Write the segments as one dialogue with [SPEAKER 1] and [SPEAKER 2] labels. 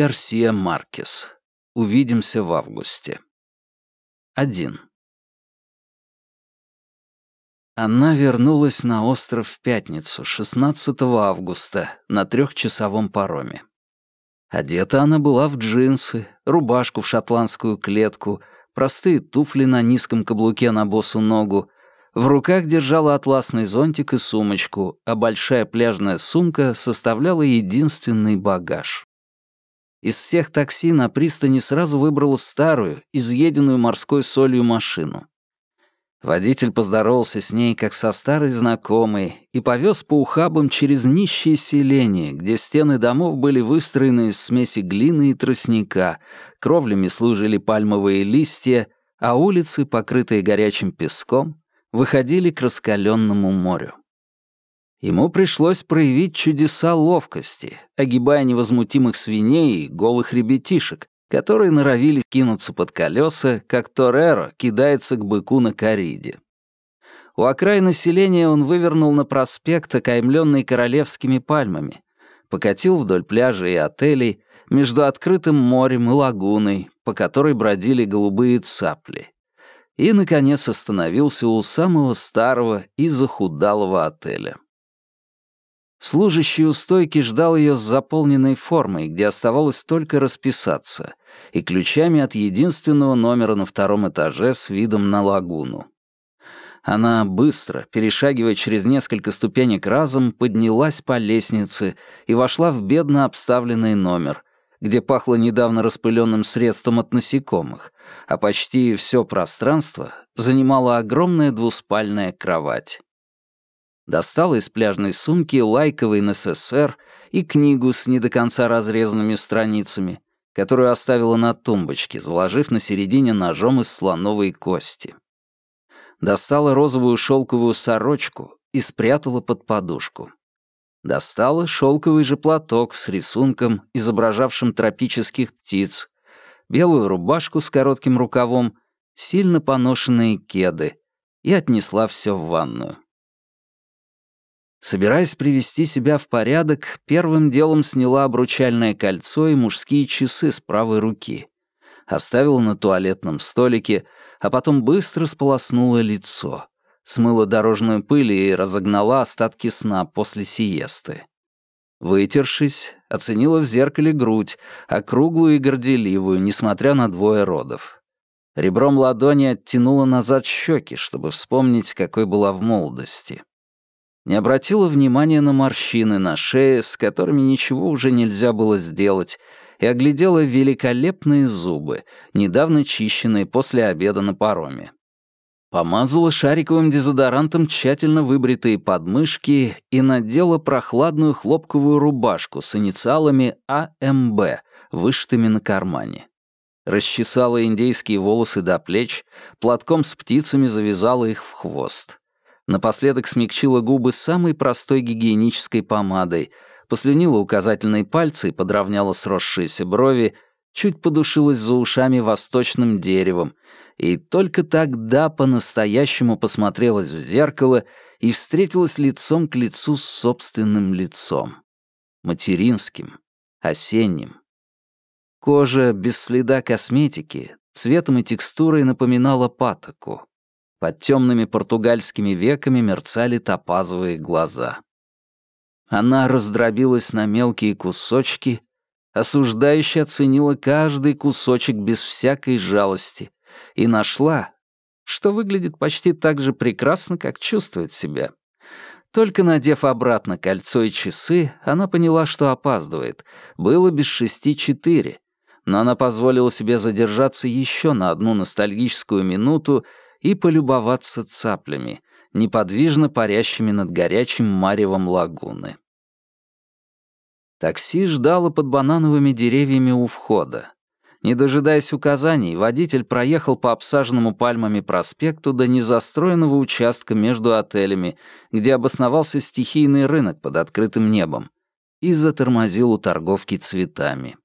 [SPEAKER 1] Гарсия Маркес. Увидимся в августе. 1. Она вернулась на остров в пятницу, 16 августа, на трехчасовом пароме. Одета она была в джинсы, рубашку в шотландскую клетку, простые туфли на низком каблуке на босу ногу, в руках держала атласный зонтик и сумочку, а большая пляжная сумка составляла единственный багаж. Из всех такси на пристани сразу выбрала старую, изъеденную морской солью машину. Водитель поздоровался с ней, как со старой знакомой, и повез по ухабам через нищие селения, где стены домов были выстроены из смеси глины и тростника, кровлями служили пальмовые листья, а улицы, покрытые горячим песком, выходили к раскаленному морю. Ему пришлось проявить чудеса ловкости, огибая невозмутимых свиней и голых ребятишек, которые норовили кинуться под колеса, как Тореро кидается к быку на кориде. У окраины селения он вывернул на проспект, окаймленный королевскими пальмами, покатил вдоль пляжа и отелей, между открытым морем и лагуной, по которой бродили голубые цапли, и, наконец, остановился у самого старого и захудалого отеля. Служащий у стойки ждал ее с заполненной формой, где оставалось только расписаться, и ключами от единственного номера на втором этаже с видом на лагуну. Она быстро, перешагивая через несколько ступенек разом, поднялась по лестнице и вошла в бедно обставленный номер, где пахло недавно распыленным средством от насекомых, а почти все пространство занимала огромная двуспальная кровать достала из пляжной сумки лайковый НССР и книгу с не до конца разрезанными страницами, которую оставила на тумбочке, заложив на середине ножом из слоновой кости. Достала розовую шелковую сорочку и спрятала под подушку. Достала шелковый же платок с рисунком, изображавшим тропических птиц, белую рубашку с коротким рукавом, сильно поношенные кеды и отнесла все в ванную. Собираясь привести себя в порядок, первым делом сняла обручальное кольцо и мужские часы с правой руки. Оставила на туалетном столике, а потом быстро сполоснула лицо. Смыла дорожную пыль и разогнала остатки сна после сиесты. Вытершись, оценила в зеркале грудь, округлую и горделивую, несмотря на двое родов. Ребром ладони оттянула назад щеки, чтобы вспомнить, какой была в молодости не обратила внимания на морщины на шее, с которыми ничего уже нельзя было сделать, и оглядела великолепные зубы, недавно чищенные после обеда на пароме. Помазала шариковым дезодорантом тщательно выбритые подмышки и надела прохладную хлопковую рубашку с инициалами АМБ, вышитыми на кармане. Расчесала индейские волосы до плеч, платком с птицами завязала их в хвост. Напоследок смягчила губы самой простой гигиенической помадой, послюнила указательные пальцы и подровняла сросшиеся брови, чуть подушилась за ушами восточным деревом, и только тогда по-настоящему посмотрелась в зеркало и встретилась лицом к лицу с собственным лицом. Материнским, осенним. Кожа без следа косметики, цветом и текстурой напоминала патоку. Под темными португальскими веками мерцали топазовые глаза. Она раздробилась на мелкие кусочки, осуждающе оценила каждый кусочек без всякой жалости и нашла, что выглядит почти так же прекрасно, как чувствует себя. Только надев обратно кольцо и часы, она поняла, что опаздывает. Было без шести четыре, но она позволила себе задержаться еще на одну ностальгическую минуту и полюбоваться цаплями, неподвижно парящими над горячим маревом лагуны. Такси ждало под банановыми деревьями у входа. Не дожидаясь указаний, водитель проехал по обсаженному пальмами проспекту до незастроенного участка между отелями, где обосновался стихийный рынок под открытым небом, и затормозил у торговки цветами.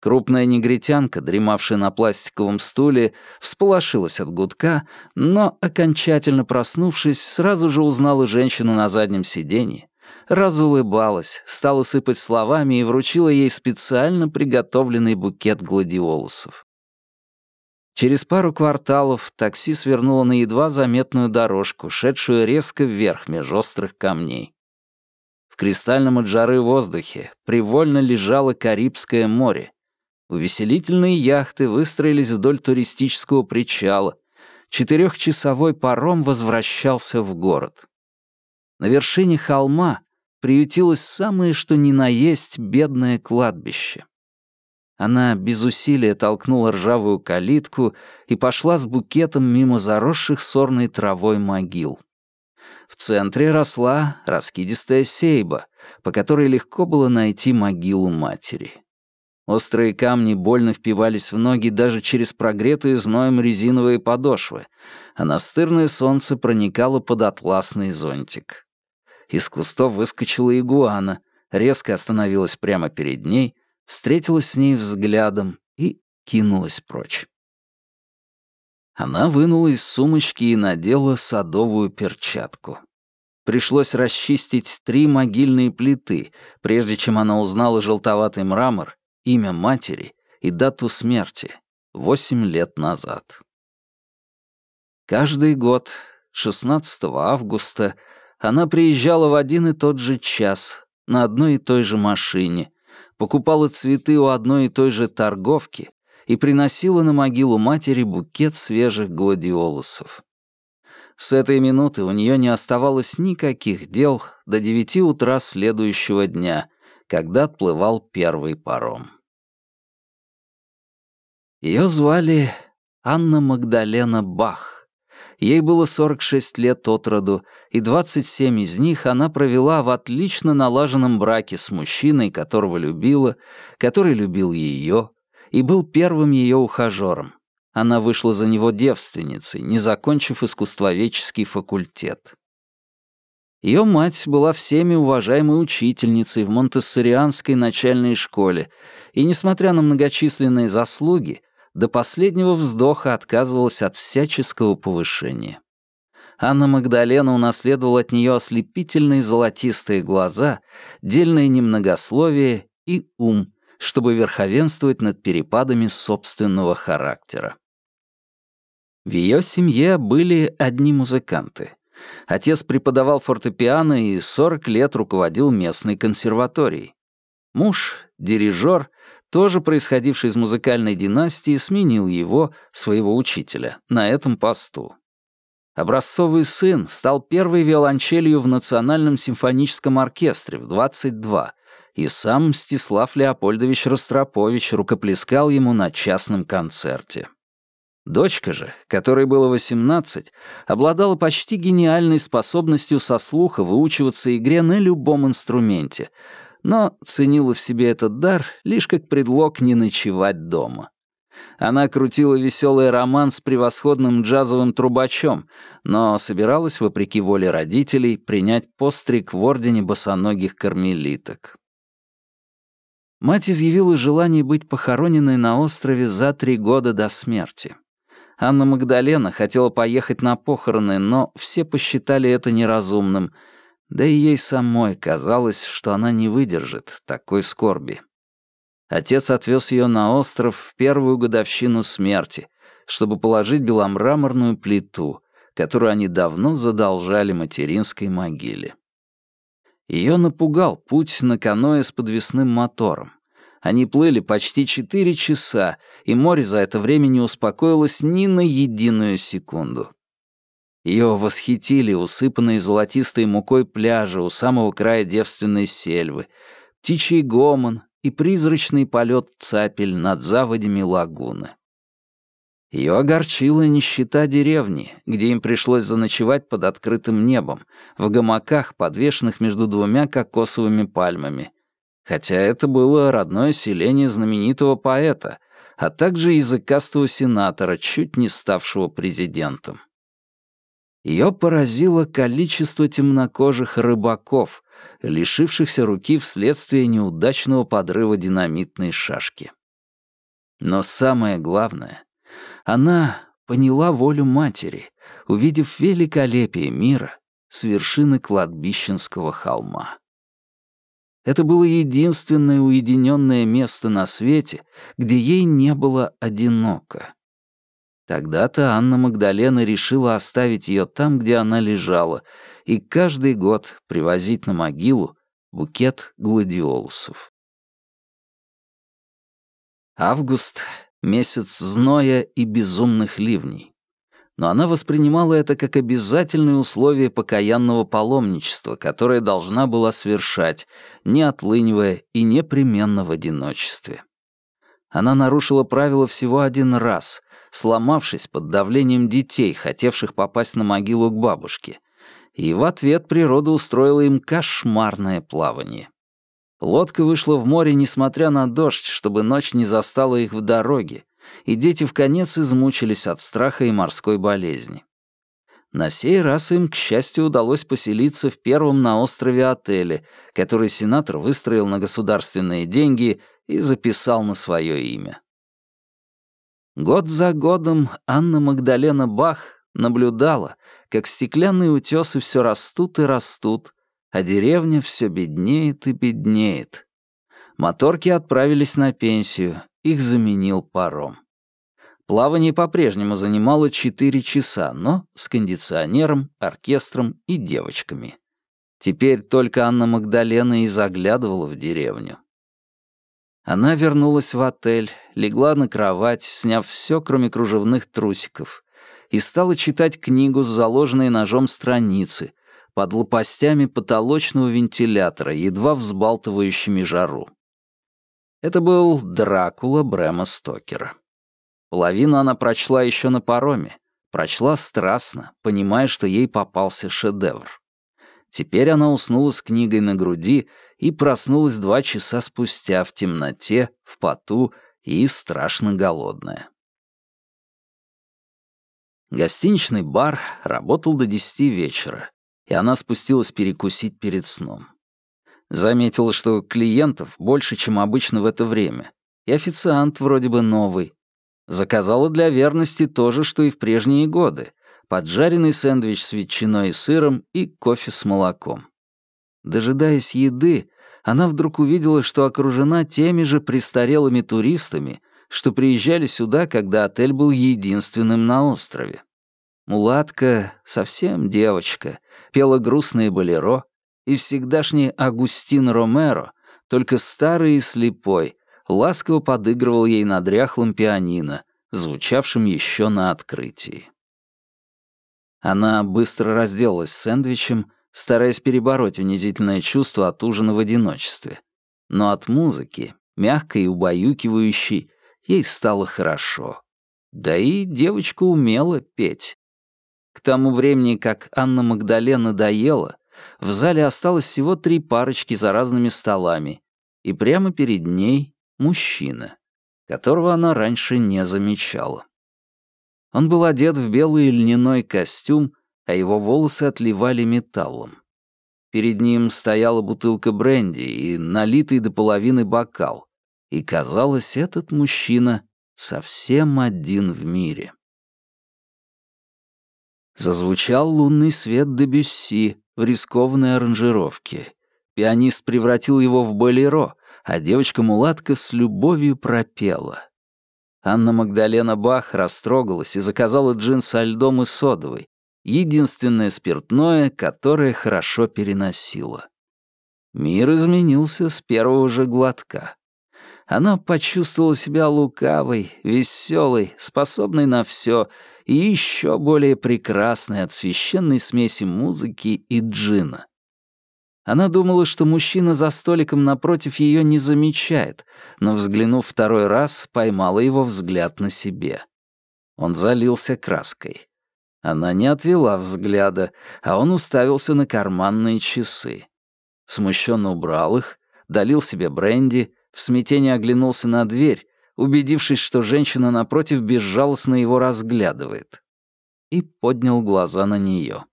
[SPEAKER 1] Крупная негритянка, дремавшая на пластиковом стуле, всполошилась от гудка, но, окончательно проснувшись, сразу же узнала женщину на заднем сиденье, разулыбалась, стала сыпать словами и вручила ей специально приготовленный букет гладиолусов. Через пару кварталов такси свернуло на едва заметную дорожку, шедшую резко вверх меж острых камней. В кристальном от жары воздухе привольно лежало Карибское море. Увеселительные яхты выстроились вдоль туристического причала. Четырехчасовой паром возвращался в город. На вершине холма приютилось самое что ни на есть бедное кладбище. Она без усилия толкнула ржавую калитку и пошла с букетом мимо заросших сорной травой могил. В центре росла раскидистая сейба, по которой легко было найти могилу матери. Острые камни больно впивались в ноги даже через прогретые зноем резиновые подошвы, а настырное солнце проникало под атласный зонтик. Из кустов выскочила игуана, резко остановилась прямо перед ней — встретилась с ней взглядом и кинулась прочь. Она вынула из сумочки и надела садовую перчатку. Пришлось расчистить три могильные плиты, прежде чем она узнала желтоватый мрамор, имя матери и дату смерти — восемь лет назад. Каждый год, 16 августа, она приезжала в один и тот же час на одной и той же машине, покупала цветы у одной и той же торговки и приносила на могилу матери букет свежих гладиолусов. С этой минуты у нее не оставалось никаких дел до девяти утра следующего дня, когда отплывал первый паром. Ее звали Анна Магдалена Бах. Ей было 46 лет от роду, и 27 из них она провела в отлично налаженном браке с мужчиной, которого любила, который любил ее, и был первым ее ухажером. Она вышла за него девственницей, не закончив искусствоведческий факультет. Ее мать была всеми уважаемой учительницей в Монтессорианской начальной школе, и, несмотря на многочисленные заслуги, до последнего вздоха отказывалась от всяческого повышения. Анна Магдалена унаследовала от нее ослепительные золотистые глаза, дельное немногословие и ум, чтобы верховенствовать над перепадами собственного характера. В ее семье были одни музыканты. Отец преподавал фортепиано и 40 лет руководил местной консерваторией. Муж, дирижер, тоже происходивший из музыкальной династии, сменил его, своего учителя, на этом посту. Образцовый сын стал первой виолончелью в Национальном симфоническом оркестре в 22, и сам Мстислав Леопольдович Ростропович рукоплескал ему на частном концерте. Дочка же, которой было 18, обладала почти гениальной способностью со слуха выучиваться игре на любом инструменте — но ценила в себе этот дар лишь как предлог не ночевать дома. Она крутила веселый роман с превосходным джазовым трубачом, но собиралась, вопреки воле родителей, принять постриг в ордене босоногих кармелиток. Мать изъявила желание быть похороненной на острове за три года до смерти. Анна Магдалена хотела поехать на похороны, но все посчитали это неразумным — да и ей самой казалось, что она не выдержит такой скорби. Отец отвез ее на остров в первую годовщину смерти, чтобы положить беломраморную плиту, которую они давно задолжали материнской могиле. Ее напугал путь на каноэ с подвесным мотором. Они плыли почти четыре часа, и море за это время не успокоилось ни на единую секунду. Ее восхитили усыпанные золотистой мукой пляжи у самого края девственной сельвы, птичий гомон и призрачный полет цапель над заводями лагуны. Ее огорчила нищета деревни, где им пришлось заночевать под открытым небом, в гамаках, подвешенных между двумя кокосовыми пальмами. Хотя это было родное селение знаменитого поэта, а также языкастого сенатора, чуть не ставшего президентом. Ее поразило количество темнокожих рыбаков, лишившихся руки вследствие неудачного подрыва динамитной шашки. Но самое главное, она поняла волю матери, увидев великолепие мира с вершины кладбищенского холма. Это было единственное уединенное место на свете, где ей не было одиноко. Тогда-то Анна Магдалена решила оставить ее там, где она лежала, и каждый год привозить на могилу букет гладиолусов. Август — месяц зноя и безумных ливней. Но она воспринимала это как обязательное условие покаянного паломничества, которое должна была свершать, не отлынивая и непременно в одиночестве. Она нарушила правила всего один раз, сломавшись под давлением детей, хотевших попасть на могилу к бабушке. И в ответ природа устроила им кошмарное плавание. Лодка вышла в море, несмотря на дождь, чтобы ночь не застала их в дороге, и дети в конец измучились от страха и морской болезни. На сей раз им, к счастью, удалось поселиться в первом на острове отеле, который сенатор выстроил на государственные деньги и записал на свое имя. Год за годом Анна Магдалена Бах наблюдала, как стеклянные утесы все растут и растут, а деревня все беднеет и беднеет. Моторки отправились на пенсию, их заменил паром. Плавание по-прежнему занимало 4 часа, но с кондиционером, оркестром и девочками. Теперь только Анна Магдалена и заглядывала в деревню. Она вернулась в отель, легла на кровать, сняв все, кроме кружевных трусиков, и стала читать книгу с заложенной ножом страницы, под лопастями потолочного вентилятора, едва взбалтывающими жару. Это был Дракула Брэма Стокера. Половину она прочла еще на пароме, прочла страстно, понимая, что ей попался шедевр. Теперь она уснула с книгой на груди и проснулась два часа спустя в темноте, в поту и страшно голодная. Гостиничный бар работал до десяти вечера, и она спустилась перекусить перед сном. Заметила, что клиентов больше, чем обычно в это время, и официант вроде бы новый. Заказала для верности то же, что и в прежние годы — поджаренный сэндвич с ветчиной и сыром и кофе с молоком. Дожидаясь еды, она вдруг увидела, что окружена теми же престарелыми туристами, что приезжали сюда, когда отель был единственным на острове. Мулатка, совсем девочка, пела грустные болеро, и всегдашний Агустин Ромеро, только старый и слепой, ласково подыгрывал ей на дряхлом пианино, звучавшем еще на открытии. Она быстро разделалась с сэндвичем, стараясь перебороть унизительное чувство от ужина в одиночестве. Но от музыки, мягкой и убаюкивающей, ей стало хорошо. Да и девочка умела петь. К тому времени, как Анна Магдалена доела, в зале осталось всего три парочки за разными столами, и прямо перед ней мужчина, которого она раньше не замечала. Он был одет в белый льняной костюм а его волосы отливали металлом. Перед ним стояла бутылка бренди и налитый до половины бокал, и, казалось, этот мужчина совсем один в мире. Зазвучал лунный свет Дебюсси в рискованной аранжировке. Пианист превратил его в болеро, а девочка-мулатка с любовью пропела. Анна Магдалена Бах растрогалась и заказала джин со льдом и содовой, единственное спиртное, которое хорошо переносило. Мир изменился с первого же глотка. Она почувствовала себя лукавой, веселой, способной на все и еще более прекрасной от священной смеси музыки и джина. Она думала, что мужчина за столиком напротив ее не замечает, но, взглянув второй раз, поймала его взгляд на себе. Он залился краской. Она не отвела взгляда, а он уставился на карманные часы. Смущенно убрал их, долил себе бренди, в смятении оглянулся на дверь, убедившись, что женщина напротив безжалостно его разглядывает. И поднял глаза на нее.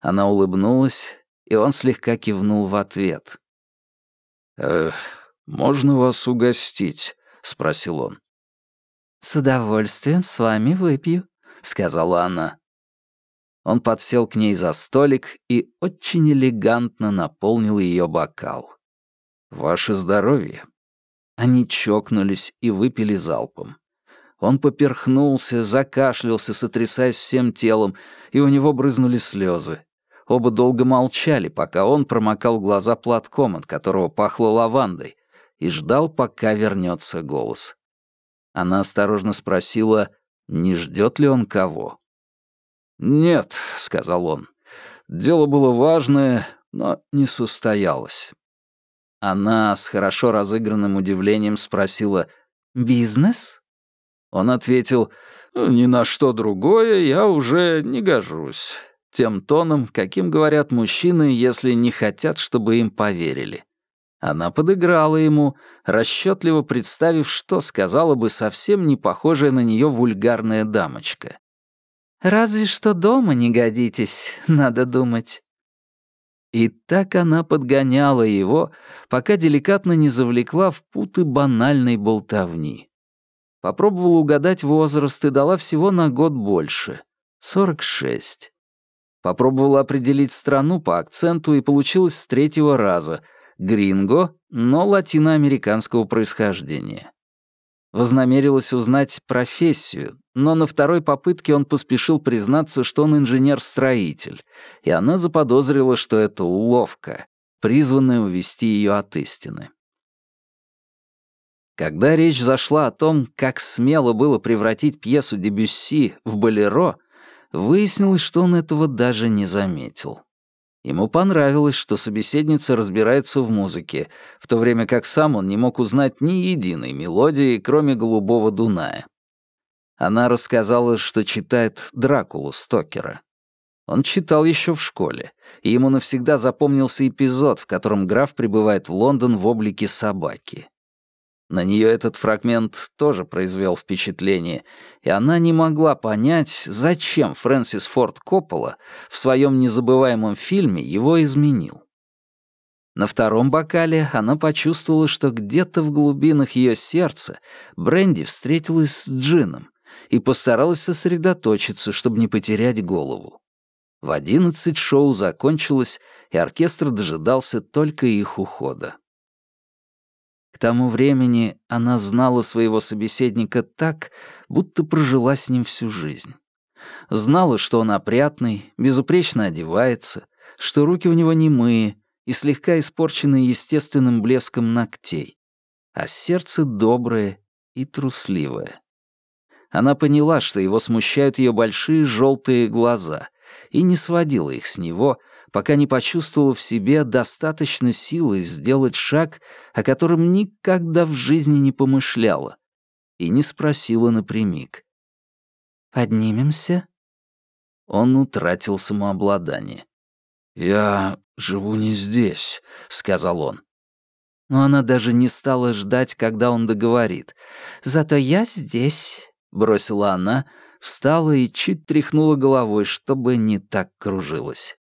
[SPEAKER 1] Она улыбнулась, и он слегка кивнул в ответ. «Эх, можно вас угостить?» — спросил он.
[SPEAKER 2] «С удовольствием с вами выпью», — сказала она.
[SPEAKER 1] Он подсел к ней за столик и очень элегантно наполнил ее бокал. «Ваше здоровье». Они чокнулись и выпили залпом. Он поперхнулся, закашлялся, сотрясаясь всем телом, и у него брызнули слезы. Оба долго молчали, пока он промокал глаза платком, от которого пахло лавандой, и ждал, пока вернется голос. Она осторожно спросила, не ждет ли он кого. «Нет», — сказал он, — «дело было важное, но не состоялось». Она с хорошо разыгранным удивлением спросила «Бизнес?» Он ответил «Ни на что другое я уже не гожусь». Тем тоном, каким говорят мужчины, если не хотят, чтобы им поверили. Она подыграла ему, расчетливо представив, что сказала бы совсем не похожая на нее вульгарная дамочка. «Разве что дома не годитесь, надо думать». И так она подгоняла его, пока деликатно не завлекла в путы банальной болтовни. Попробовала угадать возраст и дала всего на год больше — сорок шесть. Попробовала определить страну по акценту и получилось с третьего раза — гринго, но латиноамериканского происхождения. Вознамерилась узнать профессию, но на второй попытке он поспешил признаться, что он инженер-строитель, и она заподозрила, что это уловка, призванная увести ее от истины. Когда речь зашла о том, как смело было превратить пьесу Дебюсси в болеро, выяснилось, что он этого даже не заметил. Ему понравилось, что собеседница разбирается в музыке, в то время как сам он не мог узнать ни единой мелодии, кроме «Голубого Дуная». Она рассказала, что читает «Дракулу» Стокера. Он читал еще в школе, и ему навсегда запомнился эпизод, в котором граф прибывает в Лондон в облике собаки. На нее этот фрагмент тоже произвел впечатление, и она не могла понять, зачем Фрэнсис Форд Коппола в своем незабываемом фильме его изменил. На втором бокале она почувствовала, что где-то в глубинах ее сердца Бренди встретилась с Джином и постаралась сосредоточиться, чтобы не потерять голову. В одиннадцать шоу закончилось, и оркестр дожидался только их ухода. К тому времени она знала своего собеседника так, будто прожила с ним всю жизнь. Знала, что он опрятный, безупречно одевается, что руки у него немые и слегка испорченные естественным блеском ногтей, а сердце доброе и трусливое. Она поняла, что его смущают ее большие желтые глаза, и не сводила их с него, пока не почувствовала в себе достаточно силы сделать шаг, о котором никогда в жизни не помышляла, и не спросила напрямик. «Поднимемся?» Он утратил самообладание. «Я живу не здесь», — сказал он. Но она даже не стала ждать, когда он договорит. «Зато я здесь», — бросила она, встала и чуть тряхнула головой, чтобы не так кружилась.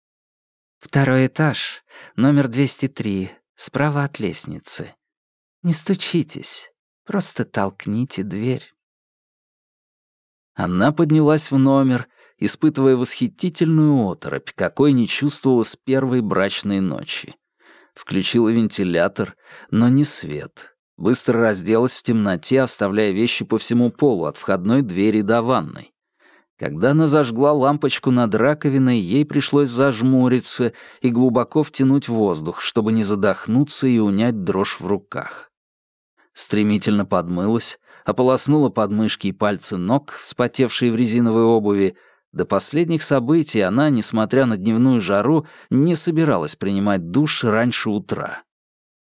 [SPEAKER 1] Второй этаж, номер 203, справа от лестницы. Не стучитесь, просто толкните дверь. Она поднялась в номер, испытывая восхитительную оторопь, какой не чувствовала с первой брачной ночи. Включила вентилятор, но не свет. Быстро разделась в темноте, оставляя вещи по всему полу, от входной двери до ванной. Когда она зажгла лампочку над раковиной, ей пришлось зажмуриться и глубоко втянуть воздух, чтобы не задохнуться и унять дрожь в руках. Стремительно подмылась, ополоснула подмышки и пальцы ног, вспотевшие в резиновой обуви. До последних событий она, несмотря на дневную жару, не собиралась принимать душ раньше утра.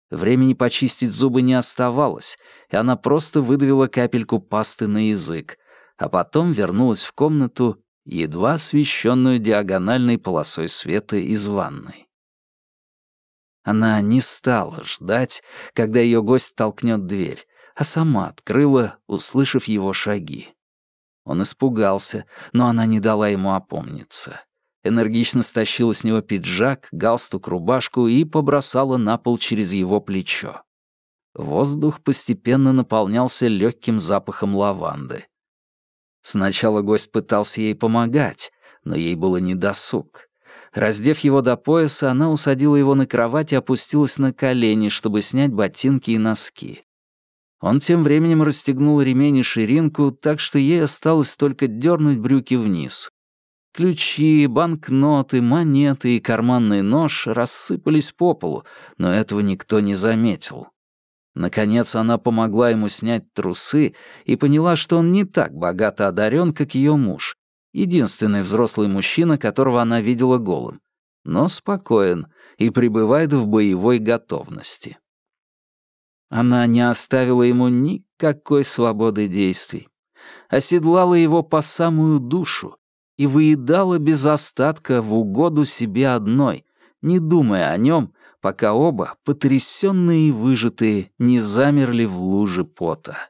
[SPEAKER 1] Времени почистить зубы не оставалось, и она просто выдавила капельку пасты на язык, а потом вернулась в комнату, едва освещенную диагональной полосой света из ванной. Она не стала ждать, когда ее гость толкнет дверь, а сама открыла, услышав его шаги. Он испугался, но она не дала ему опомниться. Энергично стащила с него пиджак, галстук, рубашку и побросала на пол через его плечо. Воздух постепенно наполнялся легким запахом лаванды. Сначала гость пытался ей помогать, но ей было недосуг. Раздев его до пояса, она усадила его на кровать и опустилась на колени, чтобы снять ботинки и носки. Он тем временем расстегнул ремень и ширинку, так что ей осталось только дернуть брюки вниз. Ключи, банкноты, монеты и карманный нож рассыпались по полу, но этого никто не заметил. Наконец она помогла ему снять трусы и поняла, что он не так богато одарен, как ее муж, единственный взрослый мужчина, которого она видела голым, но спокоен и пребывает в боевой готовности. Она не оставила ему никакой свободы действий, оседлала его по самую душу и выедала без остатка в угоду себе одной, не думая о нем, пока оба, потрясенные и выжатые, не замерли в луже пота.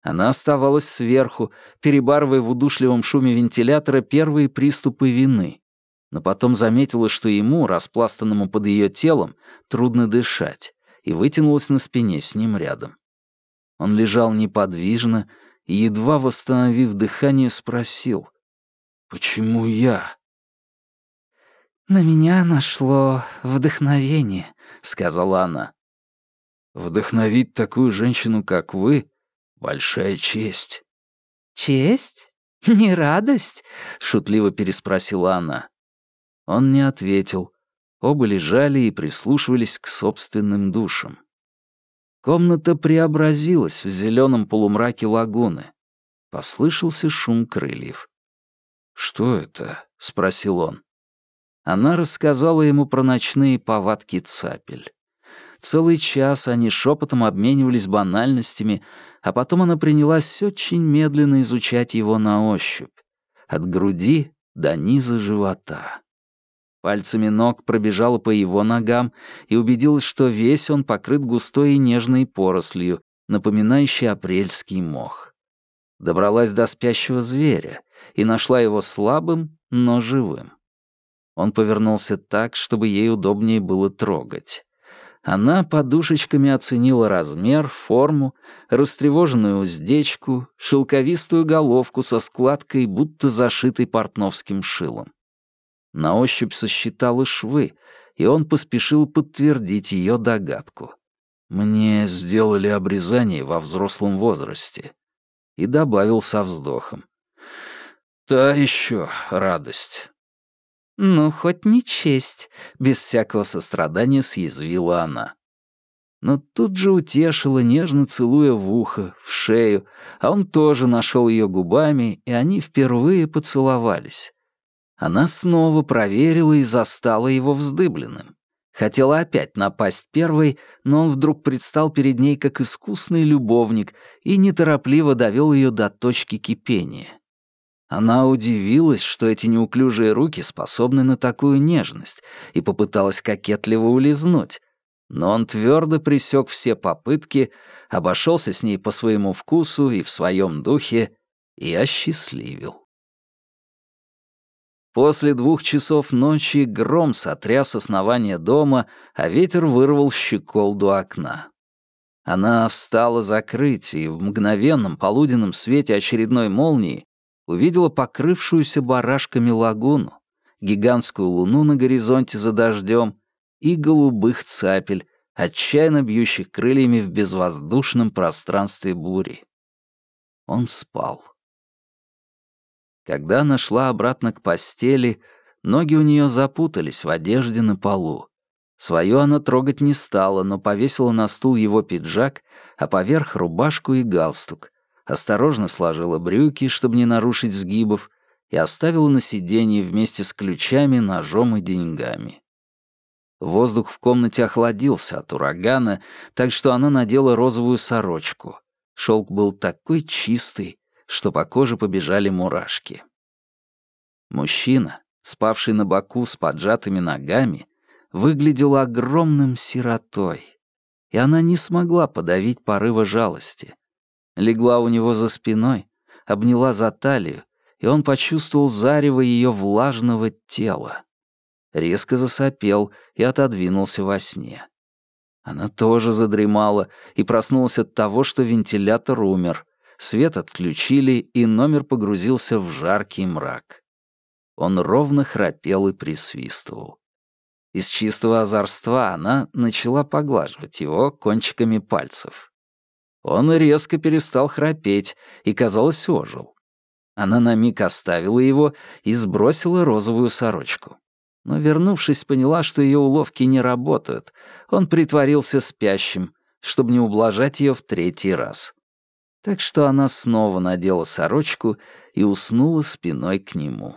[SPEAKER 1] Она оставалась сверху, перебарывая в удушливом шуме вентилятора первые приступы вины, но потом заметила, что ему, распластанному под ее телом, трудно дышать, и вытянулась на спине с ним рядом. Он лежал неподвижно и, едва восстановив дыхание, спросил, «Почему я?»
[SPEAKER 2] «На меня нашло вдохновение», — сказала она.
[SPEAKER 1] «Вдохновить такую женщину, как вы, — большая честь».
[SPEAKER 2] «Честь? Не радость?» — шутливо переспросила она.
[SPEAKER 1] Он не ответил. Оба лежали и прислушивались к собственным душам. Комната преобразилась в зеленом полумраке лагуны. Послышался шум крыльев. «Что это?» — спросил он. Она рассказала ему про ночные повадки цапель. Целый час они шепотом обменивались банальностями, а потом она принялась очень медленно изучать его на ощупь. От груди до низа живота. Пальцами ног пробежала по его ногам и убедилась, что весь он покрыт густой и нежной порослью, напоминающей апрельский мох. Добралась до спящего зверя и нашла его слабым, но живым. Он повернулся так, чтобы ей удобнее было трогать. Она подушечками оценила размер, форму, растревоженную уздечку, шелковистую головку со складкой, будто зашитой портновским шилом. На ощупь сосчитала швы, и он поспешил подтвердить ее догадку. «Мне сделали обрезание во взрослом возрасте». И добавил со вздохом. «Та еще радость.
[SPEAKER 2] «Ну, хоть не честь», — без всякого сострадания съязвила она.
[SPEAKER 1] Но тут же утешила, нежно целуя в ухо, в шею, а он тоже нашел ее губами, и они впервые поцеловались. Она снова проверила и застала его вздыбленным. Хотела опять напасть первой, но он вдруг предстал перед ней как искусный любовник и неторопливо довел ее до точки кипения. Она удивилась, что эти неуклюжие руки способны на такую нежность, и попыталась кокетливо улизнуть. Но он твердо пресек все попытки, обошелся с ней по своему вкусу и в своем духе и осчастливил. После двух часов ночи гром сотряс основание дома, а ветер вырвал щеколду окна. Она встала закрыть, и в мгновенном полуденном свете очередной молнии увидела покрывшуюся барашками лагуну, гигантскую луну на горизонте за дождем и голубых цапель, отчаянно бьющих крыльями в безвоздушном пространстве бури. Он спал. Когда она шла обратно к постели, ноги у нее запутались в одежде на полу. Свою она трогать не стала, но повесила на стул его пиджак, а поверх рубашку и галстук, осторожно сложила брюки, чтобы не нарушить сгибов, и оставила на сиденье вместе с ключами, ножом и деньгами. Воздух в комнате охладился от урагана, так что она надела розовую сорочку. Шелк был такой чистый, что по коже побежали мурашки. Мужчина, спавший на боку с поджатыми ногами, выглядел огромным сиротой, и она не смогла подавить порыва жалости легла у него за спиной, обняла за талию, и он почувствовал зарево ее влажного тела. Резко засопел и отодвинулся во сне. Она тоже задремала и проснулась от того, что вентилятор умер. Свет отключили, и номер погрузился в жаркий мрак. Он ровно храпел и присвистывал. Из чистого озорства она начала поглаживать его кончиками пальцев. Он резко перестал храпеть и, казалось, ожил. Она на миг оставила его и сбросила розовую сорочку. Но, вернувшись, поняла, что ее уловки не работают. Он притворился спящим, чтобы не ублажать ее в третий раз. Так что она снова надела сорочку и уснула спиной к нему.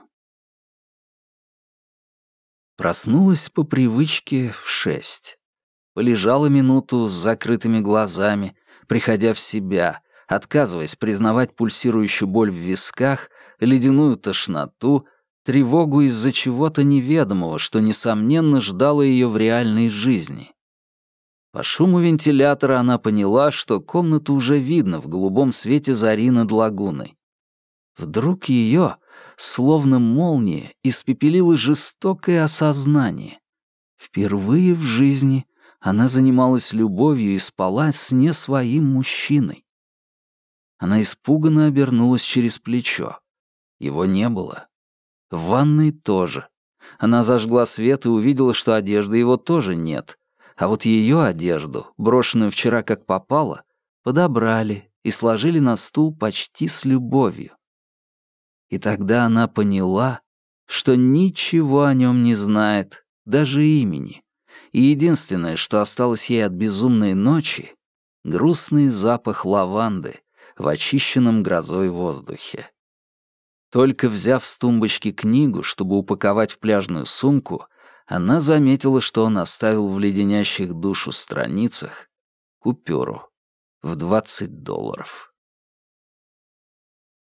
[SPEAKER 1] Проснулась по привычке в шесть. Полежала минуту с закрытыми глазами, приходя в себя, отказываясь признавать пульсирующую боль в висках, ледяную тошноту, тревогу из-за чего-то неведомого, что, несомненно, ждало ее в реальной жизни. По шуму вентилятора она поняла, что комнату уже видно в голубом свете зари над лагуной. Вдруг ее, словно молния, испепелило жестокое осознание. Впервые в жизни она занималась любовью и спала с не своим мужчиной. Она испуганно обернулась через плечо. Его не было. В ванной тоже. Она зажгла свет и увидела, что одежды его тоже нет. А вот ее одежду, брошенную вчера как попало, подобрали и сложили на стул почти с любовью. И тогда она поняла, что ничего о нем не знает, даже имени. И единственное, что осталось ей от безумной ночи — грустный запах лаванды в очищенном грозой воздухе. Только взяв с тумбочки книгу, чтобы упаковать в пляжную сумку, она заметила, что он оставил в леденящих душу страницах купюру в 20 долларов.